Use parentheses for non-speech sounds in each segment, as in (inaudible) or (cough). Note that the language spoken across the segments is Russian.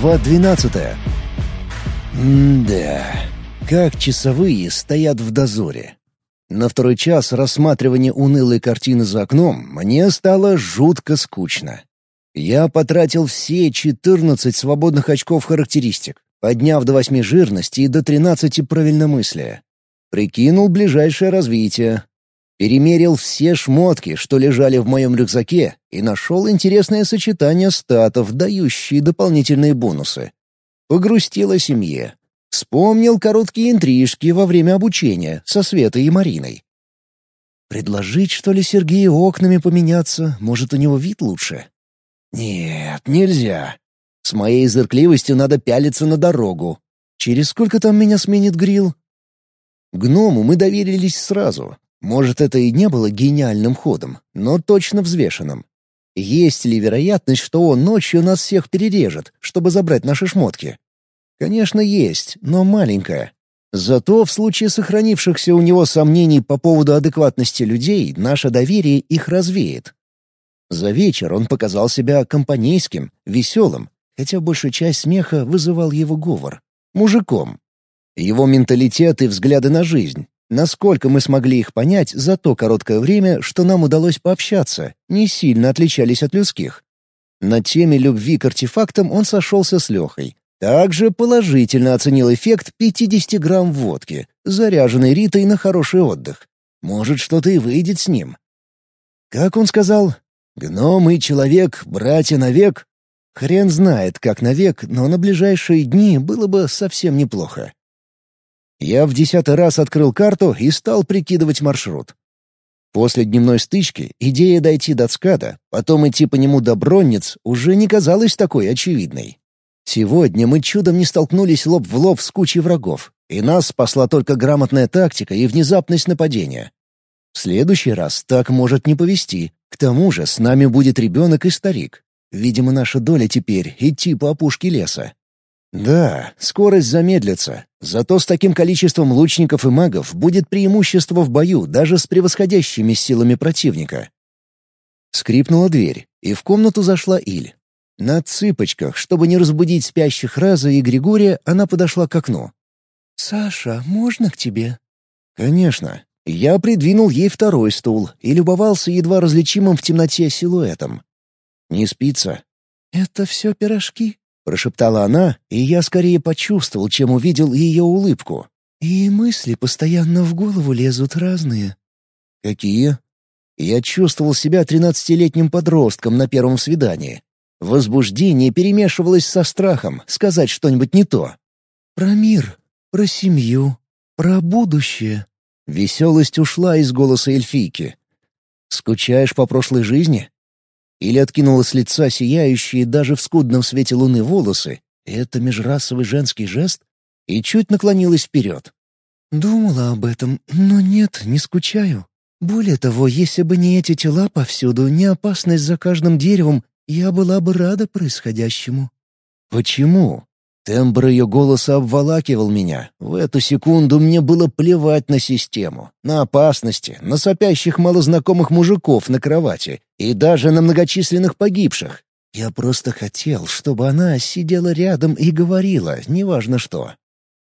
Глава двенадцатая. М-да, как часовые стоят в дозоре. На второй час рассматривания унылой картины за окном мне стало жутко скучно. Я потратил все 14 свободных очков характеристик, подняв до 8 жирности и до 13 правильномыслия. Прикинул ближайшее развитие. Перемерил все шмотки, что лежали в моем рюкзаке, и нашел интересное сочетание статов, дающие дополнительные бонусы. Погрустил о семье. Вспомнил короткие интрижки во время обучения со Светой и Мариной. Предложить, что ли, Сергею окнами поменяться? Может, у него вид лучше? Нет, нельзя. С моей зыркливостью надо пялиться на дорогу. Через сколько там меня сменит грил? Гному мы доверились сразу. Может, это и не было гениальным ходом, но точно взвешенным. Есть ли вероятность, что он ночью нас всех перережет, чтобы забрать наши шмотки? Конечно, есть, но маленькая. Зато в случае сохранившихся у него сомнений по поводу адекватности людей, наше доверие их развеет. За вечер он показал себя компанейским, веселым, хотя большая часть смеха вызывал его говор. Мужиком. Его менталитет и взгляды на жизнь. Насколько мы смогли их понять за то короткое время, что нам удалось пообщаться, не сильно отличались от людских. На теме любви к артефактам он сошелся с Лехой. Также положительно оценил эффект 50 грамм водки, заряженной Ритой на хороший отдых. Может, что-то и выйдет с ним. Как он сказал? «Гном и человек, братья навек?» Хрен знает, как навек, но на ближайшие дни было бы совсем неплохо. Я в десятый раз открыл карту и стал прикидывать маршрут. После дневной стычки идея дойти до Цкада, потом идти по нему до Бронниц, уже не казалась такой очевидной. Сегодня мы чудом не столкнулись лоб в лоб с кучей врагов, и нас спасла только грамотная тактика и внезапность нападения. В следующий раз так может не повести. К тому же с нами будет ребенок и старик. Видимо, наша доля теперь — идти по опушке леса. Да, скорость замедлится, зато с таким количеством лучников и магов будет преимущество в бою даже с превосходящими силами противника. Скрипнула дверь, и в комнату зашла Иль. На цыпочках, чтобы не разбудить спящих Раза и Григория, она подошла к окну. «Саша, можно к тебе?» «Конечно». Я придвинул ей второй стул и любовался едва различимым в темноте силуэтом. «Не спится?» «Это все пирожки?» Прошептала она, и я скорее почувствовал, чем увидел ее улыбку. «И мысли постоянно в голову лезут разные». «Какие?» Я чувствовал себя тринадцатилетним подростком на первом свидании. Возбуждение перемешивалось со страхом сказать что-нибудь не то. «Про мир, про семью, про будущее». Веселость ушла из голоса эльфийки. «Скучаешь по прошлой жизни?» Или откинула с лица сияющие даже в скудном свете луны волосы, это межрасовый женский жест, и чуть наклонилась вперед. «Думала об этом, но нет, не скучаю. Более того, если бы не эти тела повсюду, не опасность за каждым деревом, я была бы рада происходящему». «Почему?» Тембр ее голоса обволакивал меня. В эту секунду мне было плевать на систему, на опасности, на сопящих малознакомых мужиков на кровати и даже на многочисленных погибших. Я просто хотел, чтобы она сидела рядом и говорила, неважно что.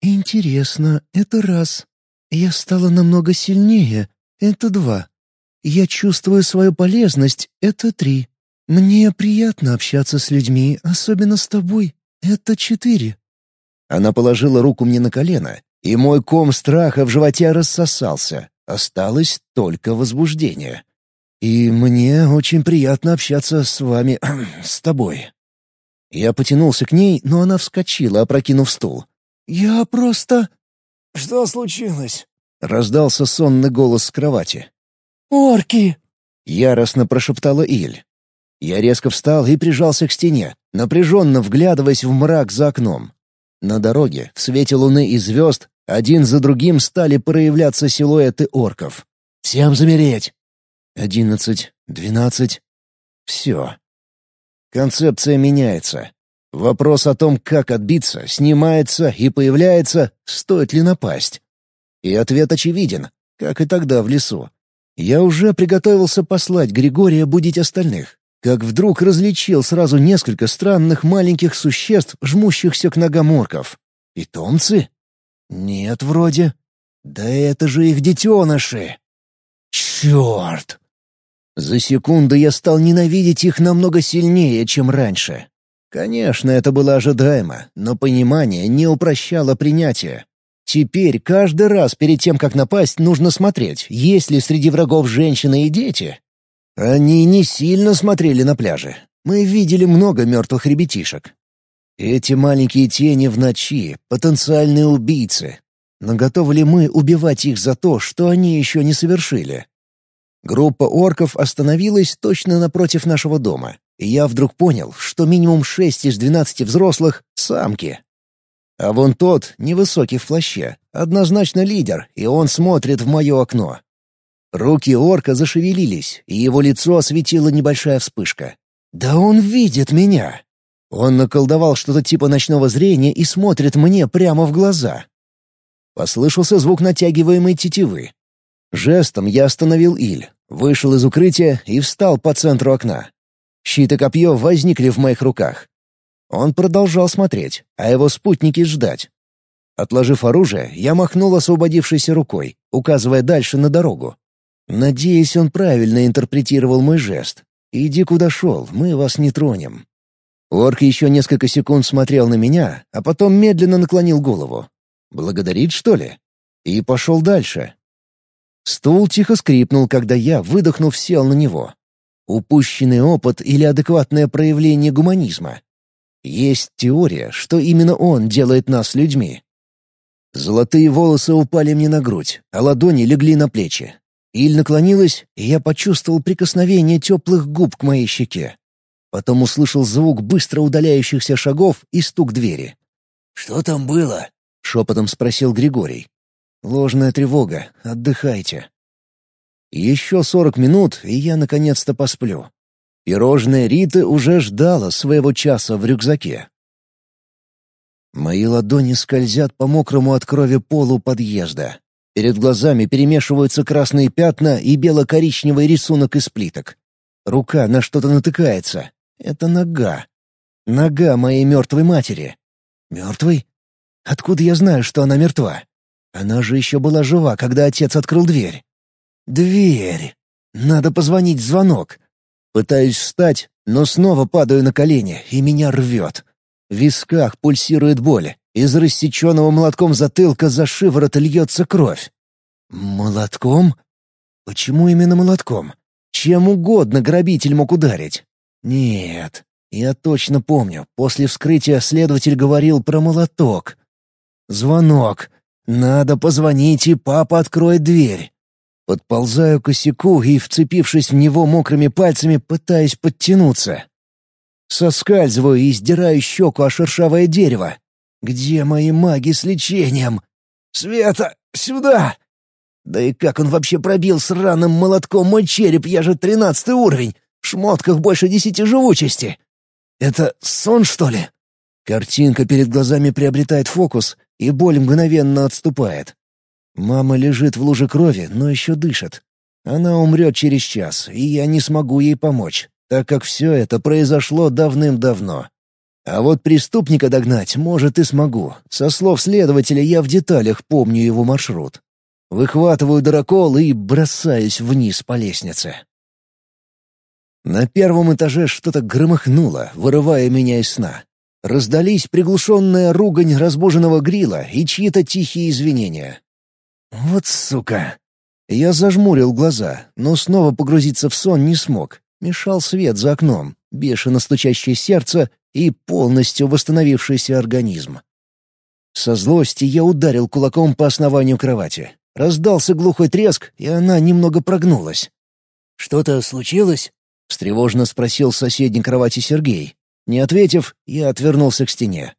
«Интересно, это раз. Я стала намного сильнее. Это два. Я чувствую свою полезность. Это три. Мне приятно общаться с людьми, особенно с тобой. «Это четыре». Она положила руку мне на колено, и мой ком страха в животе рассосался. Осталось только возбуждение. «И мне очень приятно общаться с вами... (clears throat) с тобой». Я потянулся к ней, но она вскочила, опрокинув стул. «Я просто...» «Что случилось?» — раздался сонный голос с кровати. «Орки!» — яростно прошептала Иль. Я резко встал и прижался к стене, напряженно вглядываясь в мрак за окном. На дороге, в свете луны и звезд, один за другим стали проявляться силуэты орков. «Всем замереть!» «Одиннадцать, двенадцать...» «Все». Концепция меняется. Вопрос о том, как отбиться, снимается и появляется, стоит ли напасть. И ответ очевиден, как и тогда в лесу. Я уже приготовился послать Григория будить остальных. как вдруг различил сразу несколько странных маленьких существ, жмущихся к ногам орков. Питомцы? Нет, вроде. Да это же их детеныши! Черт! За секунду я стал ненавидеть их намного сильнее, чем раньше. Конечно, это было ожидаемо, но понимание не упрощало принятие. Теперь каждый раз перед тем, как напасть, нужно смотреть, есть ли среди врагов женщины и дети. Они не сильно смотрели на пляже. Мы видели много мертвых ребятишек. Эти маленькие тени в ночи — потенциальные убийцы. Но готовы ли мы убивать их за то, что они еще не совершили? Группа орков остановилась точно напротив нашего дома, и я вдруг понял, что минимум шесть из двенадцати взрослых — самки. А вон тот, невысокий в плаще, однозначно лидер, и он смотрит в мое окно. Руки орка зашевелились, и его лицо осветила небольшая вспышка. «Да он видит меня!» Он наколдовал что-то типа ночного зрения и смотрит мне прямо в глаза. Послышался звук натягиваемой тетивы. Жестом я остановил Иль, вышел из укрытия и встал по центру окна. Щит и копье возникли в моих руках. Он продолжал смотреть, а его спутники ждать. Отложив оружие, я махнул освободившейся рукой, указывая дальше на дорогу. Надеюсь, он правильно интерпретировал мой жест. «Иди куда шел, мы вас не тронем». Орк еще несколько секунд смотрел на меня, а потом медленно наклонил голову. Благодарит, что ли? И пошел дальше. Стул тихо скрипнул, когда я, выдохнув, сел на него. Упущенный опыт или адекватное проявление гуманизма. Есть теория, что именно он делает нас людьми. Золотые волосы упали мне на грудь, а ладони легли на плечи. Иль наклонилась, и я почувствовал прикосновение теплых губ к моей щеке. Потом услышал звук быстро удаляющихся шагов и стук двери. «Что там было?» — шепотом спросил Григорий. «Ложная тревога. Отдыхайте». Еще сорок минут, и я наконец-то посплю. Пирожная Риты уже ждала своего часа в рюкзаке. Мои ладони скользят по мокрому от крови полу подъезда. Перед глазами перемешиваются красные пятна и бело-коричневый рисунок из плиток. Рука на что-то натыкается. Это нога. Нога моей мертвой матери. Мертвой? Откуда я знаю, что она мертва? Она же еще была жива, когда отец открыл дверь. Дверь. Надо позвонить в звонок. Пытаюсь встать, но снова падаю на колени, и меня рвет. В висках пульсирует боль. Из рассеченного молотком затылка за шиворот льется кровь. Молотком? Почему именно молотком? Чем угодно грабитель мог ударить. Нет, я точно помню, после вскрытия следователь говорил про молоток. Звонок. Надо позвонить, и папа откроет дверь. Подползаю к косяку и, вцепившись в него мокрыми пальцами, пытаюсь подтянуться. Соскальзываю и издираю щеку о шершавое дерево. Где мои маги с лечением? «Света, сюда!» Да и как он вообще пробил с раным молотком мой череп, я же тринадцатый уровень, в шмотках больше десяти живучести. Это сон, что ли? Картинка перед глазами приобретает фокус, и боль мгновенно отступает. Мама лежит в луже крови, но еще дышит. Она умрет через час, и я не смогу ей помочь, так как все это произошло давным-давно. А вот преступника догнать, может, и смогу. Со слов следователя я в деталях помню его маршрут. Выхватываю дырокол и бросаюсь вниз по лестнице. На первом этаже что-то громыхнуло, вырывая меня из сна. Раздались приглушенная ругань разбуженного грила и чьи-то тихие извинения. «Вот сука!» Я зажмурил глаза, но снова погрузиться в сон не смог. Мешал свет за окном, бешено стучащее сердце и полностью восстановившийся организм. Со злости я ударил кулаком по основанию кровати. Раздался глухой треск, и она немного прогнулась. «Что-то случилось?» — встревожно спросил соседней кровати Сергей. Не ответив, я отвернулся к стене.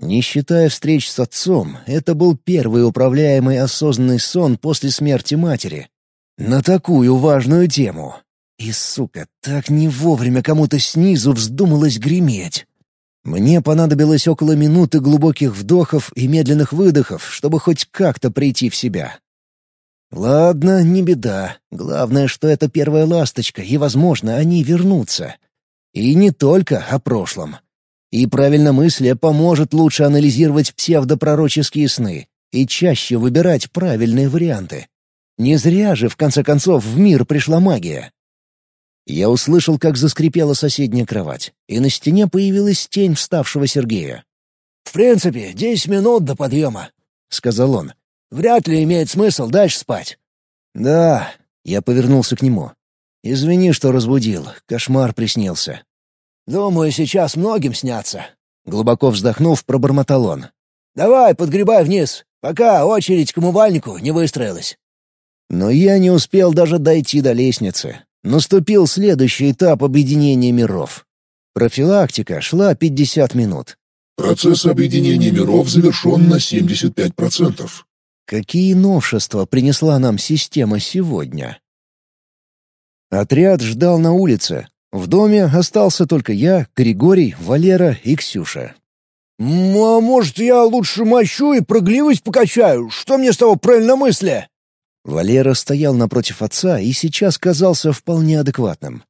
Не считая встреч с отцом, это был первый управляемый осознанный сон после смерти матери. На такую важную тему. И, сука, так не вовремя кому-то снизу вздумалось греметь. Мне понадобилось около минуты глубоких вдохов и медленных выдохов, чтобы хоть как-то прийти в себя. Ладно, не беда. Главное, что это первая ласточка, и, возможно, они вернутся. И не только о прошлом. И правильномыслие поможет лучше анализировать псевдопророческие сны и чаще выбирать правильные варианты. Не зря же, в конце концов, в мир пришла магия. Я услышал, как заскрипела соседняя кровать, и на стене появилась тень вставшего Сергея. «В принципе, десять минут до подъема», — сказал он. «Вряд ли имеет смысл дальше спать». «Да», — я повернулся к нему. «Извини, что разбудил. Кошмар приснился». «Думаю, сейчас многим снятся», — глубоко вздохнув, пробормотал он. «Давай, подгребай вниз, пока очередь к умывальнику не выстроилась». Но я не успел даже дойти до лестницы. Наступил следующий этап объединения миров. Профилактика шла 50 минут. Процесс объединения миров завершен на 75%. Какие новшества принесла нам система сегодня? Отряд ждал на улице. В доме остался только я, Григорий, Валера и Ксюша. «А может, я лучше мощу и прогливость покачаю? Что мне с того правильномыслия?» Валера стоял напротив отца и сейчас казался вполне адекватным.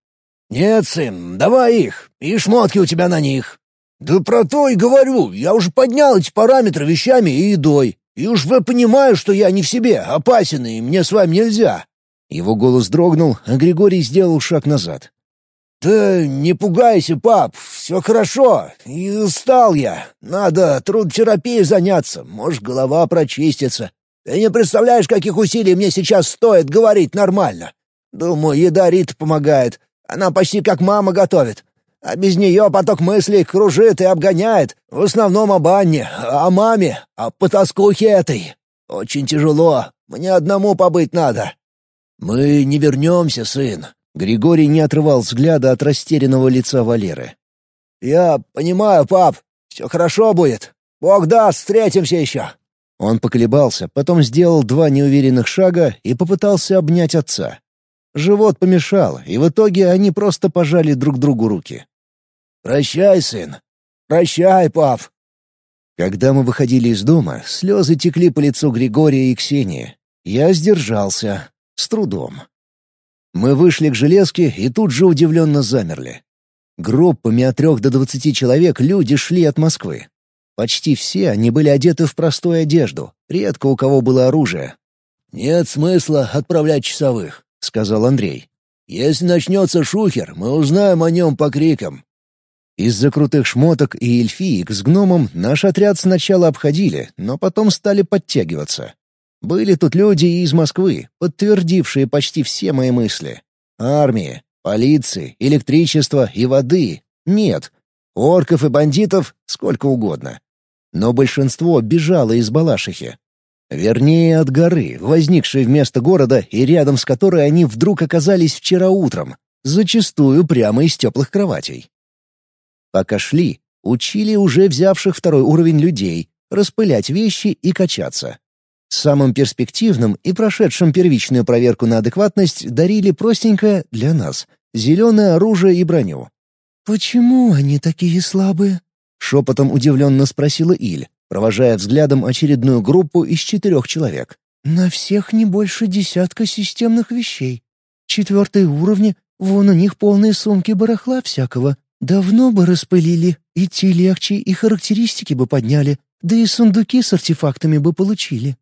«Нет, сын, давай их, и шмотки у тебя на них». «Да про то и говорю, я уже поднял эти параметры вещами и едой, и уж вы понимаю, что я не в себе, опасен, и мне с вами нельзя». Его голос дрогнул, а Григорий сделал шаг назад. «Да не пугайся, пап, все хорошо. И устал я. Надо трудотерапией заняться, может, голова прочистится. Ты не представляешь, каких усилий мне сейчас стоит говорить нормально. Думаю, еда Рит помогает. Она почти как мама готовит. А без нее поток мыслей кружит и обгоняет. В основном об Анне, о маме, о потаскухе этой. Очень тяжело. Мне одному побыть надо. Мы не вернемся, сын. Григорий не отрывал взгляда от растерянного лица Валеры. «Я понимаю, пап. Все хорошо будет. Бог даст, встретимся еще. Он поколебался, потом сделал два неуверенных шага и попытался обнять отца. Живот помешал, и в итоге они просто пожали друг другу руки. «Прощай, сын. Прощай, пап». Когда мы выходили из дома, слезы текли по лицу Григория и Ксении. Я сдержался. С трудом. Мы вышли к железке и тут же удивленно замерли. Группами от трех до двадцати человек люди шли от Москвы. Почти все они были одеты в простую одежду, редко у кого было оружие. «Нет смысла отправлять часовых», — сказал Андрей. «Если начнется шухер, мы узнаем о нем по крикам». Из-за крутых шмоток и эльфиек с гномом наш отряд сначала обходили, но потом стали подтягиваться. Были тут люди и из Москвы, подтвердившие почти все мои мысли. Армии, полиции, электричества и воды — нет. Орков и бандитов — сколько угодно но большинство бежало из Балашихи. Вернее, от горы, возникшей вместо города и рядом с которой они вдруг оказались вчера утром, зачастую прямо из теплых кроватей. Пока шли, учили уже взявших второй уровень людей распылять вещи и качаться. Самым перспективным и прошедшим первичную проверку на адекватность дарили простенькое для нас зеленое оружие и броню. «Почему они такие слабые?» Шепотом удивленно спросила Иль, провожая взглядом очередную группу из четырех человек. «На всех не больше десятка системных вещей. Четвертые уровни, вон у них полные сумки барахла всякого. Давно бы распылили, идти легче и характеристики бы подняли, да и сундуки с артефактами бы получили».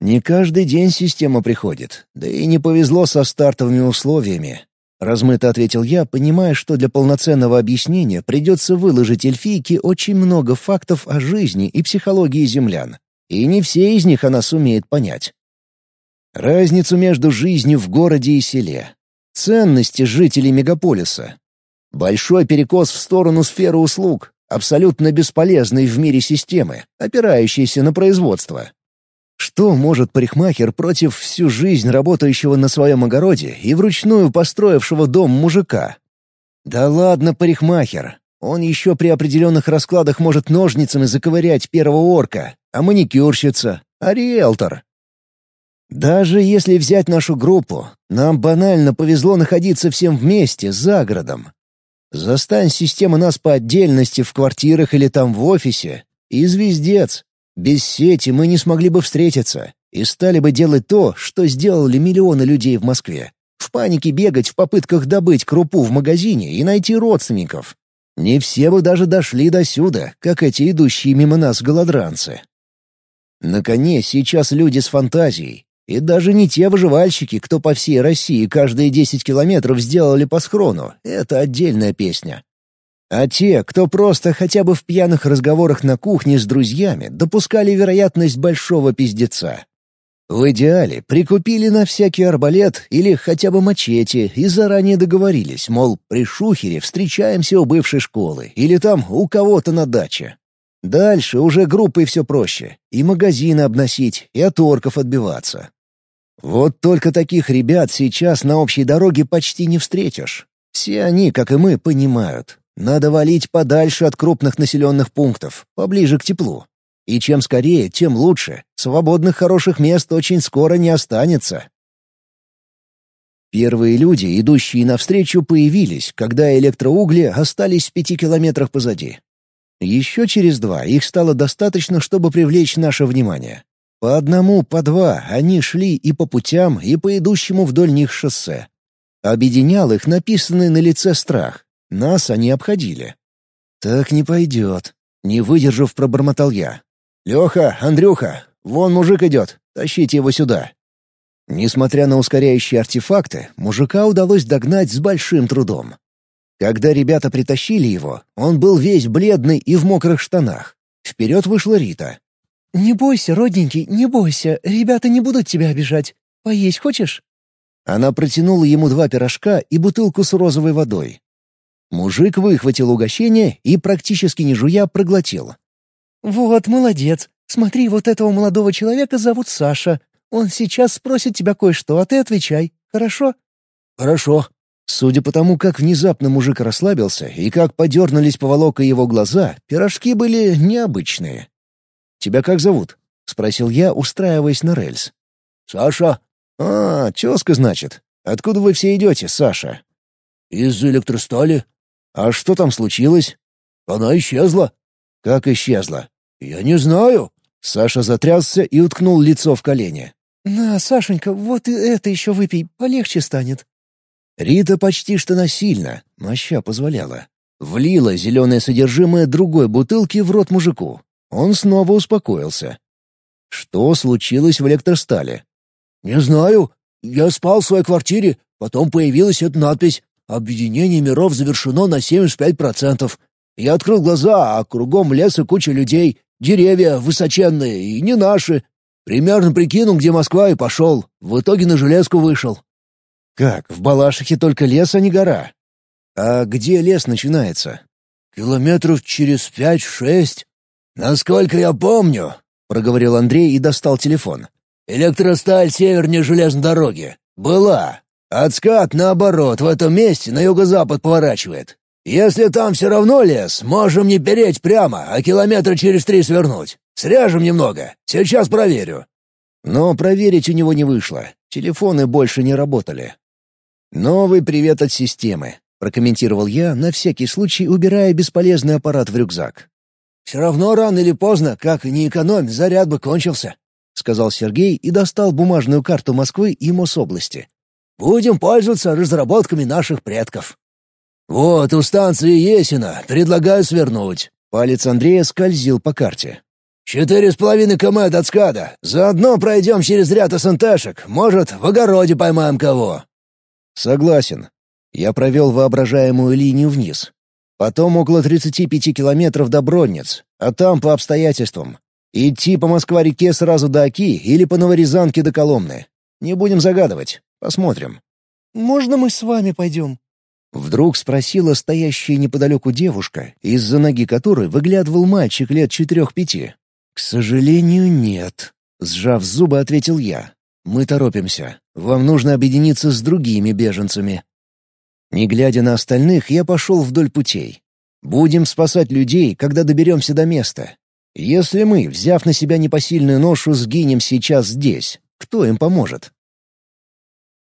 Не каждый день система приходит, да и не повезло со стартовыми условиями. Размыто ответил я, понимая, что для полноценного объяснения придется выложить эльфийке очень много фактов о жизни и психологии землян. И не все из них она сумеет понять. Разницу между жизнью в городе и селе. Ценности жителей мегаполиса. Большой перекос в сторону сферы услуг, абсолютно бесполезной в мире системы, опирающейся на производство. Что может парикмахер против всю жизнь работающего на своем огороде и вручную построившего дом мужика? Да ладно, парикмахер. Он еще при определенных раскладах может ножницами заковырять первого орка, а маникюрщица, а риэлтор. Даже если взять нашу группу, нам банально повезло находиться всем вместе, за городом. Застань система нас по отдельности в квартирах или там в офисе, и звездец. Без сети мы не смогли бы встретиться, и стали бы делать то, что сделали миллионы людей в Москве. В панике бегать в попытках добыть крупу в магазине и найти родственников. Не все бы даже дошли до сюда, как эти идущие мимо нас голодранцы. На коне сейчас люди с фантазией, и даже не те выживальщики, кто по всей России каждые 10 километров сделали по схрону, это отдельная песня. А те, кто просто хотя бы в пьяных разговорах на кухне с друзьями допускали вероятность большого пиздеца. В идеале прикупили на всякий арбалет или хотя бы мачете и заранее договорились, мол, при шухере встречаемся у бывшей школы или там у кого-то на даче. Дальше уже группой все проще. И магазины обносить, и от орков отбиваться. Вот только таких ребят сейчас на общей дороге почти не встретишь. Все они, как и мы, понимают. Надо валить подальше от крупных населенных пунктов, поближе к теплу. И чем скорее, тем лучше. Свободных хороших мест очень скоро не останется. Первые люди, идущие навстречу, появились, когда электроугли остались в пяти километрах позади. Еще через два их стало достаточно, чтобы привлечь наше внимание. По одному, по два они шли и по путям, и по идущему вдоль них шоссе. Объединял их написанный на лице страх. Нас они обходили. «Так не пойдет», — не выдержав, пробормотал я. «Леха, Андрюха, вон мужик идет, тащите его сюда». Несмотря на ускоряющие артефакты, мужика удалось догнать с большим трудом. Когда ребята притащили его, он был весь бледный и в мокрых штанах. Вперед вышла Рита. «Не бойся, родненький, не бойся, ребята не будут тебя обижать. Поесть хочешь?» Она протянула ему два пирожка и бутылку с розовой водой. Мужик выхватил угощение и, практически не жуя, проглотил. «Вот, молодец. Смотри, вот этого молодого человека зовут Саша. Он сейчас спросит тебя кое-что, а ты отвечай. Хорошо?» «Хорошо». Судя по тому, как внезапно мужик расслабился и как подернулись поволока его глаза, пирожки были необычные. «Тебя как зовут?» — спросил я, устраиваясь на рельс. «Саша». «А, тезка, значит. Откуда вы все идете, Саша?» «Из электростали». «А что там случилось?» «Она исчезла». «Как исчезла?» «Я не знаю». Саша затрясся и уткнул лицо в колени. «На, Сашенька, вот и это еще выпей, полегче станет». Рита почти что насильно, моща позволяла, влила зеленое содержимое другой бутылки в рот мужику. Он снова успокоился. Что случилось в электростале? «Не знаю. Я спал в своей квартире, потом появилась эта надпись. Объединение миров завершено на 75%. Я открыл глаза, а кругом лес и куча людей, деревья высоченные и не наши. Примерно прикинул, где Москва, и пошел. В итоге на железку вышел. Как, в Балашихе только лес, а не гора? А где лес начинается? Километров через пять-шесть. Насколько я помню, — проговорил Андрей и достал телефон. «Электросталь севернее железной дороги. Была. Отскат, наоборот, в этом месте на юго-запад поворачивает. Если там все равно лес, можем не переть прямо, а километра через три свернуть. Срежем немного. Сейчас проверю». Но проверить у него не вышло. Телефоны больше не работали. «Новый привет от системы», — прокомментировал я, на всякий случай убирая бесполезный аппарат в рюкзак. «Все равно рано или поздно, как не экономь, заряд бы кончился», — сказал Сергей и достал бумажную карту Москвы и Мособласти. Будем пользоваться разработками наших предков. Вот у станции Есина. Предлагаю свернуть. Палец Андрея скользил по карте. «Четыре с половиной км от скада. Заодно пройдем через ряд СНТшек. Может, в огороде поймаем кого». «Согласен». Я провел воображаемую линию вниз. Потом около 35 километров до Бронниц, а там по обстоятельствам. Идти по Москва-реке сразу до Оки или по Новорязанке до Коломны. Не будем загадывать. Посмотрим». «Можно мы с вами пойдем?» Вдруг спросила стоящая неподалеку девушка, из-за ноги которой выглядывал мальчик лет четырех-пяти. «К сожалению, нет», — сжав зубы, ответил я. «Мы торопимся. Вам нужно объединиться с другими беженцами». Не глядя на остальных, я пошел вдоль путей. Будем спасать людей, когда доберемся до места. Если мы, взяв на себя непосильную ношу, сгинем сейчас здесь, кто им поможет?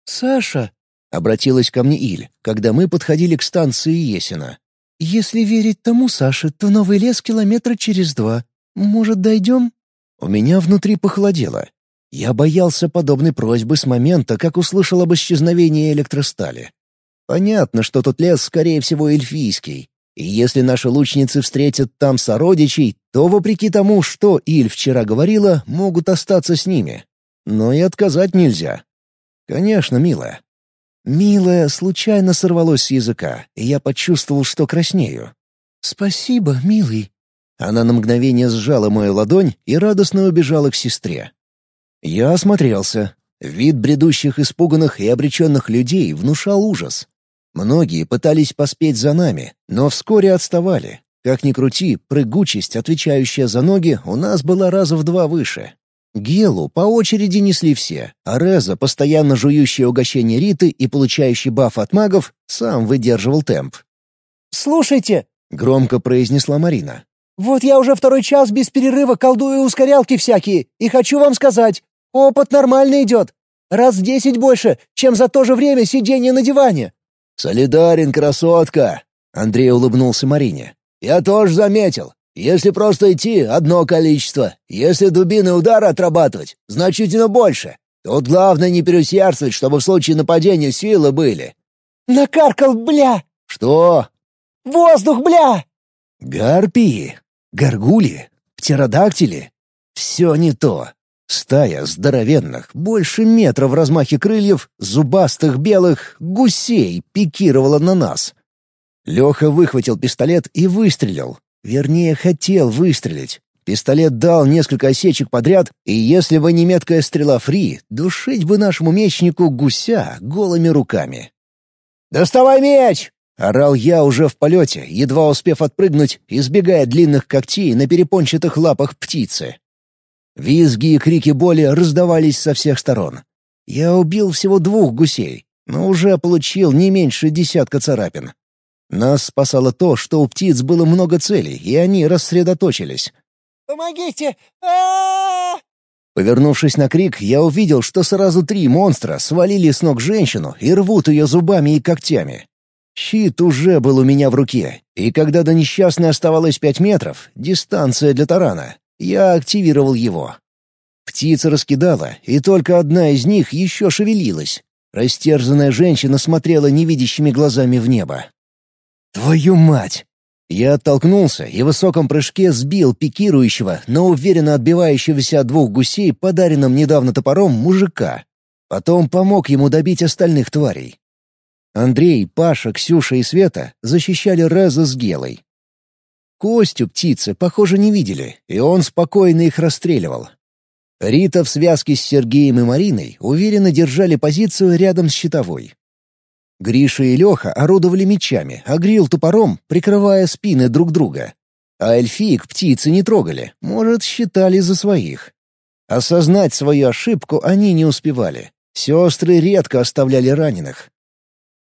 «Саша!» — обратилась ко мне Иль, когда мы подходили к станции Есина. «Если верить тому Саше, то новый лес километра через два. Может, дойдем?» У меня внутри похолодело. Я боялся подобной просьбы с момента, как услышал об исчезновении электростали. Понятно, что тот лес, скорее всего, эльфийский. И если наши лучницы встретят там сородичей, то, вопреки тому, что Иль вчера говорила, могут остаться с ними. Но и отказать нельзя. Конечно, милая. «Милая» случайно сорвалось с языка, и я почувствовал, что краснею. «Спасибо, милый». Она на мгновение сжала мою ладонь и радостно убежала к сестре. Я осмотрелся. Вид бредущих, испуганных и обреченных людей внушал ужас. Многие пытались поспеть за нами, но вскоре отставали. Как ни крути, прыгучесть, отвечающая за ноги, у нас была раза в два выше. Гелу по очереди несли все, а Реза, постоянно жующий угощение Риты и получающий баф от магов, сам выдерживал темп. «Слушайте!» — громко произнесла Марина. «Вот я уже второй час без перерыва колдую ускорялки всякие, и хочу вам сказать, опыт нормально идет. Раз в десять больше, чем за то же время сидения на диване». «Солидарен, красотка!» — Андрей улыбнулся Марине. «Я тоже заметил. Если просто идти — одно количество. Если дубины удара отрабатывать — значительно больше. Тут главное не переусердствовать, чтобы в случае нападения силы были». «Накаркал, бля!» «Что?» «Воздух, бля!» «Гарпии, горгули, птеродактили. Все не то. Стая здоровенных, больше метра в размахе крыльев, зубастых белых гусей пикировала на нас». Леха выхватил пистолет и выстрелил, Вернее, хотел выстрелить. Пистолет дал несколько осечек подряд, и если бы не меткая стрела Фри, душить бы нашему мечнику гуся голыми руками. «Доставай меч!» — орал я уже в полете, едва успев отпрыгнуть, избегая длинных когтей на перепончатых лапах птицы. Визги и крики боли раздавались со всех сторон. Я убил всего двух гусей, но уже получил не меньше десятка царапин. Нас спасало то, что у птиц было много целей, и они рассредоточились. «Помогите! а Повернувшись на крик, я увидел, что сразу три монстра свалили с ног женщину и рвут ее зубами и когтями. Щит уже был у меня в руке, и когда до несчастной оставалось пять метров, дистанция для тарана, я активировал его. Птица раскидала, и только одна из них еще шевелилась. Растерзанная женщина смотрела невидящими глазами в небо. «Твою мать!» Я оттолкнулся и в высоком прыжке сбил пикирующего, но уверенно отбивающегося от двух гусей, подаренным недавно топором, мужика. Потом помог ему добить остальных тварей. Андрей, Паша, Ксюша и Света защищали Реза с Гелой. Костю птицы, похоже, не видели, и он спокойно их расстреливал. Рита в связке с Сергеем и Мариной уверенно держали позицию рядом с щитовой. Гриша и Леха орудовали мечами, а Грил топором, прикрывая спины друг друга. А эльфиек птицы не трогали, может, считали за своих. Осознать свою ошибку они не успевали. Сестры редко оставляли раненых.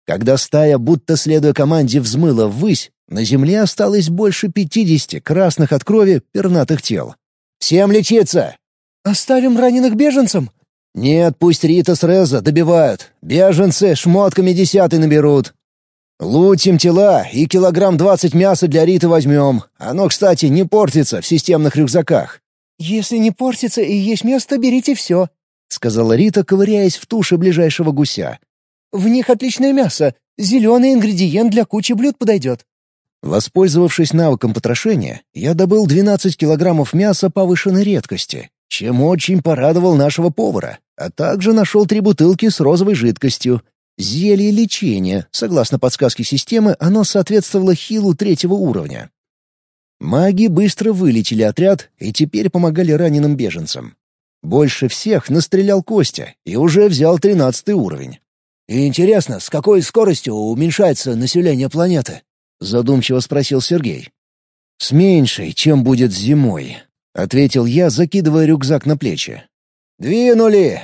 Когда стая, будто следуя команде, взмыла ввысь, на земле осталось больше пятидесяти красных от крови пернатых тел. «Всем лечиться!» «Оставим раненых беженцам?» «Нет, пусть Рита с Реза добивают. Беженцы шмотками десятый наберут. Лутим тела и килограмм двадцать мяса для Риты возьмем. Оно, кстати, не портится в системных рюкзаках». «Если не портится и есть место, берите все», — сказала Рита, ковыряясь в туше ближайшего гуся. «В них отличное мясо. Зеленый ингредиент для кучи блюд подойдет». Воспользовавшись навыком потрошения, я добыл 12 килограммов мяса повышенной редкости, чем очень порадовал нашего повара а также нашел три бутылки с розовой жидкостью. Зелье лечения, согласно подсказке системы, оно соответствовало хилу третьего уровня. Маги быстро вылечили отряд и теперь помогали раненым беженцам. Больше всех настрелял Костя и уже взял тринадцатый уровень. «Интересно, с какой скоростью уменьшается население планеты?» — задумчиво спросил Сергей. «С меньшей, чем будет зимой», — ответил я, закидывая рюкзак на плечи. «Двинули!